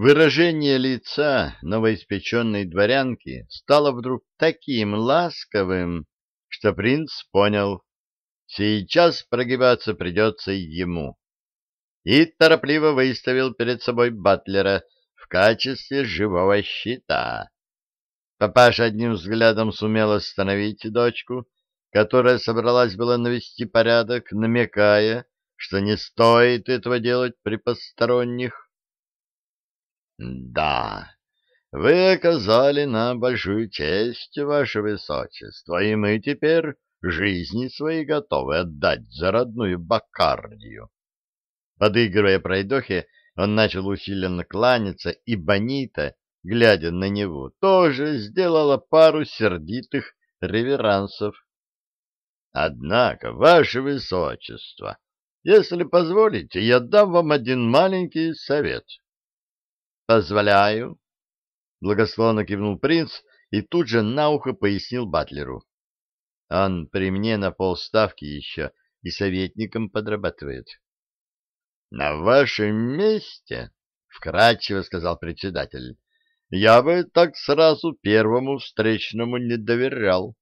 Выражение лица новоиспеченной дворянки стало вдруг таким ласковым, что принц понял, сейчас прогибаться придется ему, и торопливо выставил перед собой батлера в качестве живого щита. Папаша одним взглядом сумел остановить дочку, которая собралась было навести порядок, намекая, что не стоит этого делать при посторонних. Да, вы оказали нам большую честь, ваше высочество, и мы теперь жизни свои готовы отдать за родную Баккардию. Подыгрывая пройдохе, он начал усиленно кланяться, и Бонита, глядя на него, тоже сделала пару сердитых реверансов. Однако, ваше высочество, если позволите, я дам вам один маленький совет. «Позволяю», — благословно кивнул принц и тут же на ухо пояснил Батлеру. «Он при мне на полставки еще и советником подрабатывает». «На вашем месте», — вкратчиво сказал председатель, — «я бы так сразу первому встречному не доверял.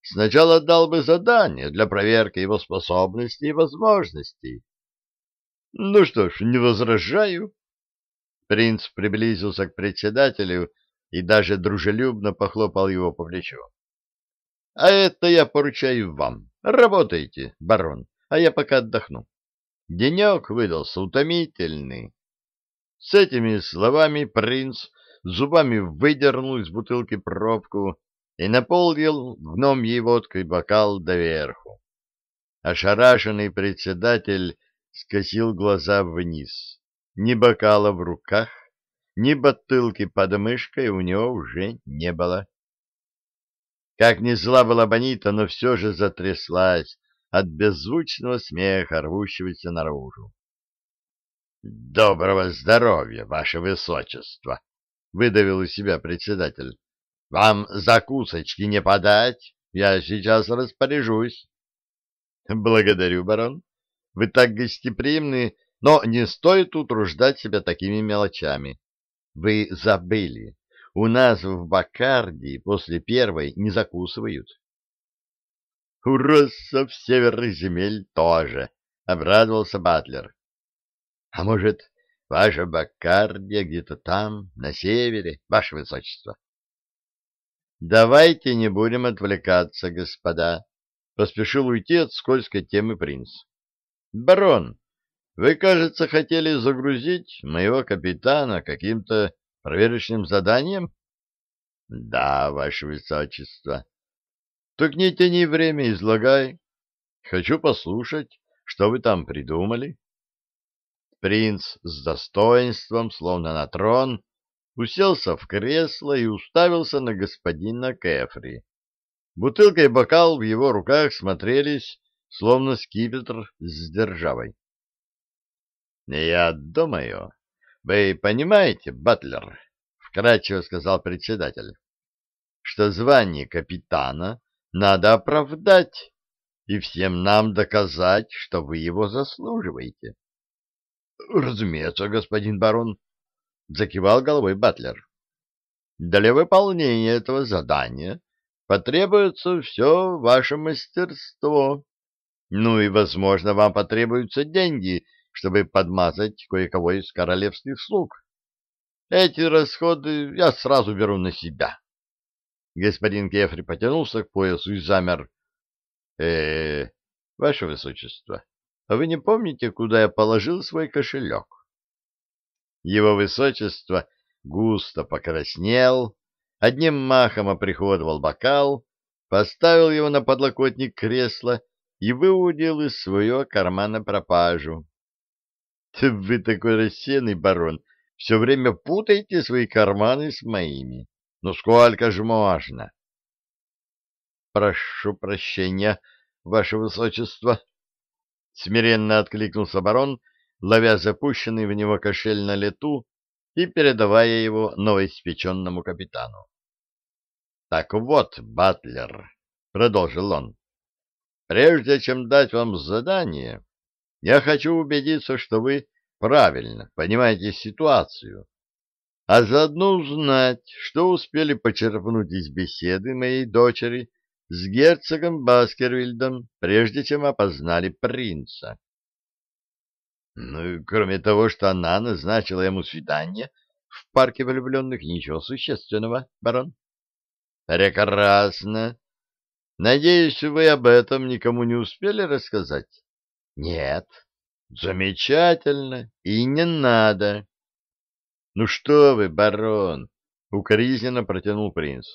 Сначала дал бы задание для проверки его способностей и возможностей». «Ну что ж, не возражаю», Принц приблизился к председателю и даже дружелюбно похлопал его по плечу. — А это я поручаю вам. Работайте, барон, а я пока отдохну. Денек выдался утомительный. С этими словами принц зубами выдернул из бутылки пробку и наполнил гномьей водкой бокал доверху. Ошарашенный председатель скосил глаза вниз. Ни бокала в руках, ни бутылки под мышкой у него уже не было. Как ни зла была Бонита, но все же затряслась от беззвучного смеха, рвущегося наружу. — Доброго здоровья, ваше высочество! — выдавил из себя председатель. — Вам закусочки не подать? Я сейчас распоряжусь. — Благодарю, барон. Вы так гостеприимны, но не стоит утруждать себя такими мелочами. Вы забыли, у нас в Бакардии после первой не закусывают. — У россов северных земель тоже, — обрадовался Батлер. — А может, ваша Бакардия где-то там, на севере, ваше высочество? — Давайте не будем отвлекаться, господа, — поспешил уйти от скользкой темы принц. — Барон, вы, кажется, хотели загрузить моего капитана каким-то проверочным заданием? — Да, ваше высочество. — Так не тяни время, излагай. Хочу послушать, что вы там придумали. Принц с достоинством, словно на трон, уселся в кресло и уставился на господина Кефри. Бутылка и бокал в его руках смотрелись, словно скипетр с державой. Я думаю, вы понимаете, Батлер, вкратчиво сказал председатель, что звание капитана надо оправдать и всем нам доказать, что вы его заслуживаете. Разумеется, господин барон, закивал головой Батлер. Для выполнения этого задания потребуется все ваше мастерство. Ну и, возможно, вам потребуются деньги чтобы подмазать кое-кого из королевских слуг. Эти расходы я сразу беру на себя. Господин Кефри потянулся к поясу и замер. э, -э ваше высочество, а вы не помните, куда я положил свой кошелек? Его высочество густо покраснел, одним махом оприходовал бокал, поставил его на подлокотник кресла и выудил из своего кармана пропажу. Вы такой рассеянный, барон, все время путаете свои карманы с моими. Ну сколько же можно? Прошу прощения, ваше высочество. Смиренно откликнулся барон, ловя запущенный в него кошель на лету и передавая его новоиспеченному капитану. — Так вот, Батлер, — продолжил он, — прежде чем дать вам задание, я хочу убедиться, что вы правильно понимаете ситуацию. а заодно узнать, что успели почерпнуть из беседы моей дочери с герцогом Баскервильдом, прежде чем опознали принца. Ну, кроме того, что она назначила ему свидание в парке влюбленных, ничего существенного, барон. Прекрасно. Надеюсь, вы об этом никому не успели рассказать? Нет. Замечательно. И не надо. Ну что вы, барон, укоризненно протянул принц.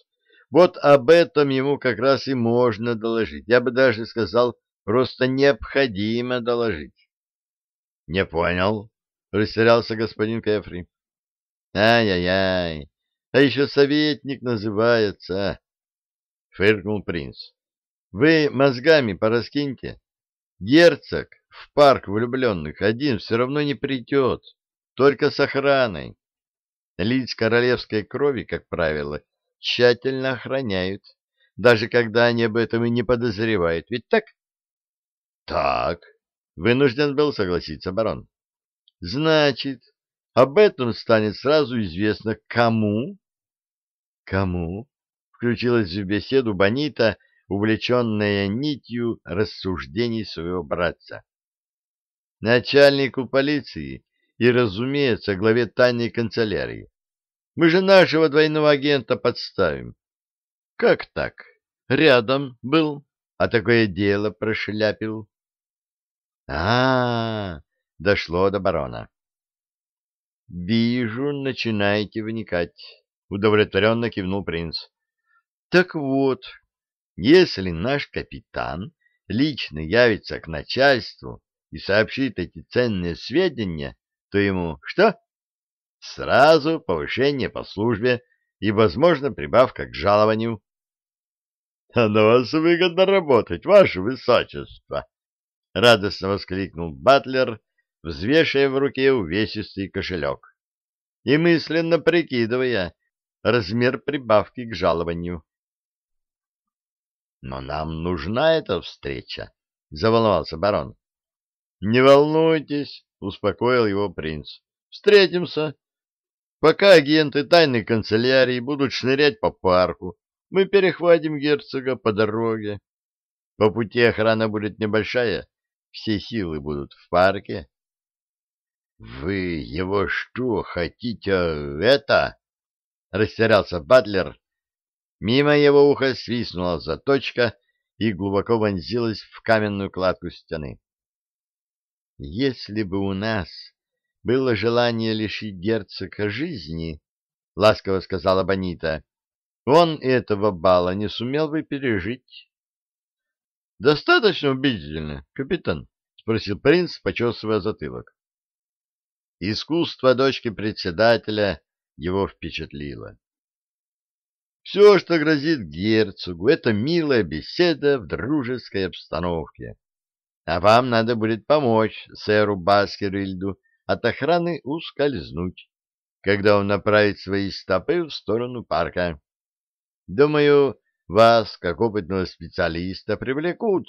Вот об этом ему как раз и можно доложить. Я бы даже сказал, просто необходимо доложить. — Не понял, — растерялся господин Кефри. Ай-яй-яй, а еще советник называется, — фыркнул принц. — Вы мозгами пораскиньте. Герцог в парк влюбленных один все равно не придет, только с охраной. Лиц королевской крови, как правило, — тщательно охраняют, даже когда они об этом и не подозревают. Ведь так? Так, вынужден был согласиться барон. Значит, об этом станет сразу известно кому? Кому? Включилась в беседу Бонита, увлеченная нитью рассуждений своего братца. Начальнику полиции и, разумеется, главе тайной канцелярии. Мы же нашего двойного агента подставим. Как так? Рядом был, а такое дело прошляпил. А, -а, -а дошло до барона. Вижу, начинаете вникать, удовлетворенно кивнул принц. Так вот, если наш капитан лично явится к начальству и сообщит эти ценные сведения, то ему что? Сразу повышение по службе и, возможно, прибавка к жалованию. — А на вас выгодно работать, ваше высочество! — радостно воскликнул Батлер, взвешивая в руке увесистый кошелек и мысленно прикидывая размер прибавки к жалованию. — Но нам нужна эта встреча, — заволновался барон. — Не волнуйтесь, — успокоил его принц. — Встретимся. Пока агенты тайной канцелярии будут шнырять по парку, мы перехватим герцога по дороге. По пути охрана будет небольшая, все силы будут в парке. — Вы его что, хотите это? — растерялся Батлер. Мимо его уха свистнула заточка и глубоко вонзилась в каменную кладку стены. — Если бы у нас было желание лишить герцога жизни, — ласково сказала Бонита, — он этого бала не сумел бы пережить. — Достаточно убедительно, капитан? — спросил принц, почесывая затылок. Искусство дочки председателя его впечатлило. Все, что грозит герцогу, это милая беседа в дружеской обстановке. А вам надо будет помочь сэру Баскервильду от охраны ускользнуть, когда он направит свои стопы в сторону парка. Думаю, вас, как опытного специалиста, привлекут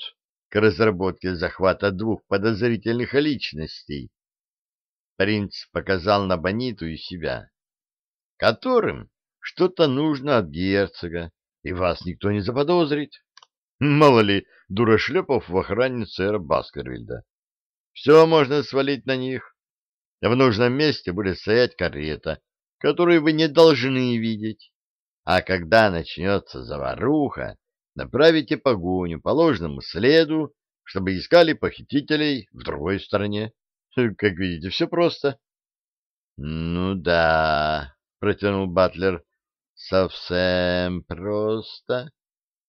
к разработке захвата двух подозрительных личностей. Принц показал на Бониту и себя, которым что-то нужно от герцога, и вас никто не заподозрит. Мало ли, дурашлепов в охране сэра Баскервильда. Все можно свалить на них. В нужном месте будет стоять карета, которую вы не должны видеть. А когда начнется заваруха, направите погоню по ложному следу, чтобы искали похитителей в другой стороне. Как видите, все просто. — Ну да, — протянул Батлер, — совсем просто.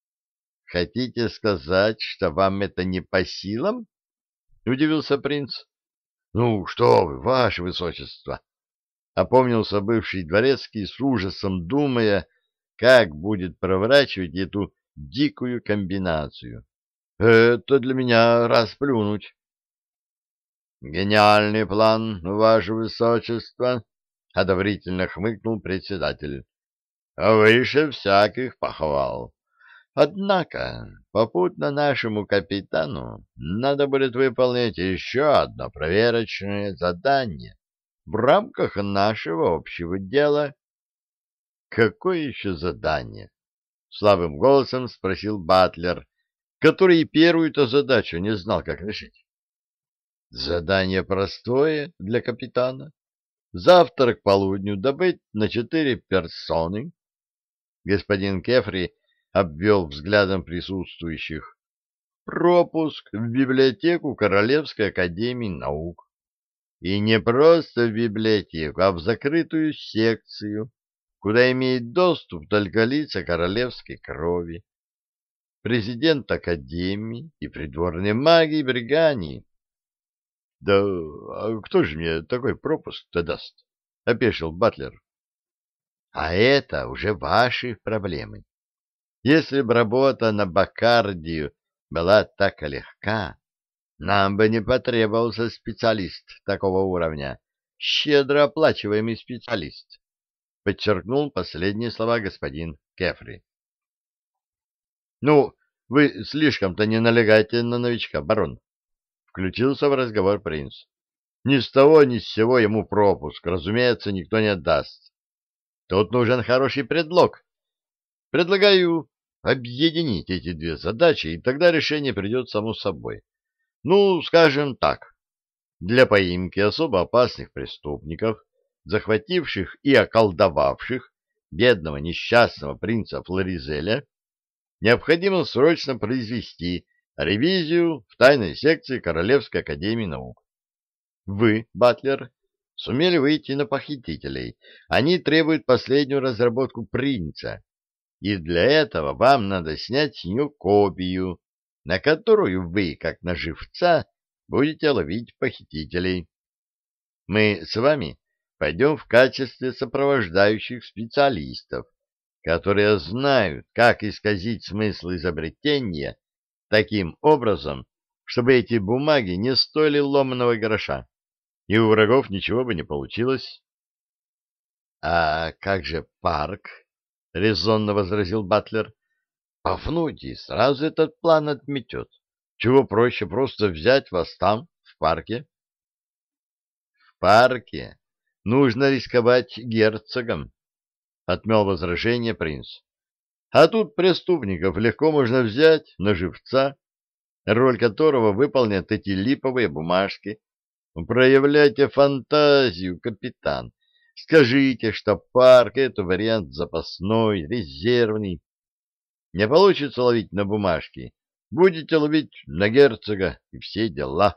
— Хотите сказать, что вам это не по силам? — удивился принц. — Ну, что вы, ваше высочество! — опомнился бывший дворецкий с ужасом, думая, как будет проворачивать эту дикую комбинацию. — Это для меня расплюнуть. — Гениальный план, ваше высочество! — одобрительно хмыкнул председатель. — Выше всяких похвал. Однако, попутно нашему капитану надо будет выполнить еще одно проверочное задание. в рамках нашего общего дела. — Какое еще задание? — слабым голосом спросил Батлер, который и первую-то задачу не знал, как решить. — Задание простое для капитана. Завтра к полудню добыть на четыре персоны. Господин Кефри обвел взглядом присутствующих. Пропуск в библиотеку Королевской академии наук. И не просто в библиотеку, а в закрытую секцию, куда имеет доступ только лица королевской крови. Президент академии и придворные маги Бригании. — Да а кто же мне такой пропуск-то даст? — опешил Батлер. — А это уже ваши проблемы. Если бы работа на Бакардию была так легка, нам бы не потребовался специалист такого уровня, щедро оплачиваемый специалист, подчеркнул последние слова господин Кефри. Ну, вы слишком-то не налегаете на новичка, барон, включился в разговор принц. Ни с того, ни с сего ему пропуск, разумеется, никто не отдаст. Тут нужен хороший предлог. Предлагаю объединить эти две задачи, и тогда решение придет само собой. Ну, скажем так, для поимки особо опасных преступников, захвативших и околдовавших бедного несчастного принца Флоризеля, необходимо срочно произвести ревизию в тайной секции Королевской академии наук. Вы, Батлер, сумели выйти на похитителей. Они требуют последнюю разработку принца, и для этого вам надо снять с нее копию на которую вы, как на живца, будете ловить похитителей. Мы с вами пойдем в качестве сопровождающих специалистов, которые знают, как исказить смысл изобретения таким образом, чтобы эти бумаги не стоили ломаного гроша, и у врагов ничего бы не получилось. — А как же парк? — резонно возразил Батлер. Пафнутий сразу этот план отметет. Чего проще просто взять вас там, в парке? В парке нужно рисковать герцогом, отмел возражение принц. А тут преступников легко можно взять на живца, роль которого выполнят эти липовые бумажки. Проявляйте фантазию, капитан. Скажите, что парк — это вариант запасной, резервный, не получится ловить на бумажке, будете ловить на герцога и все дела.